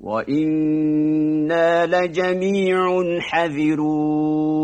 وإنا لجميع حذرون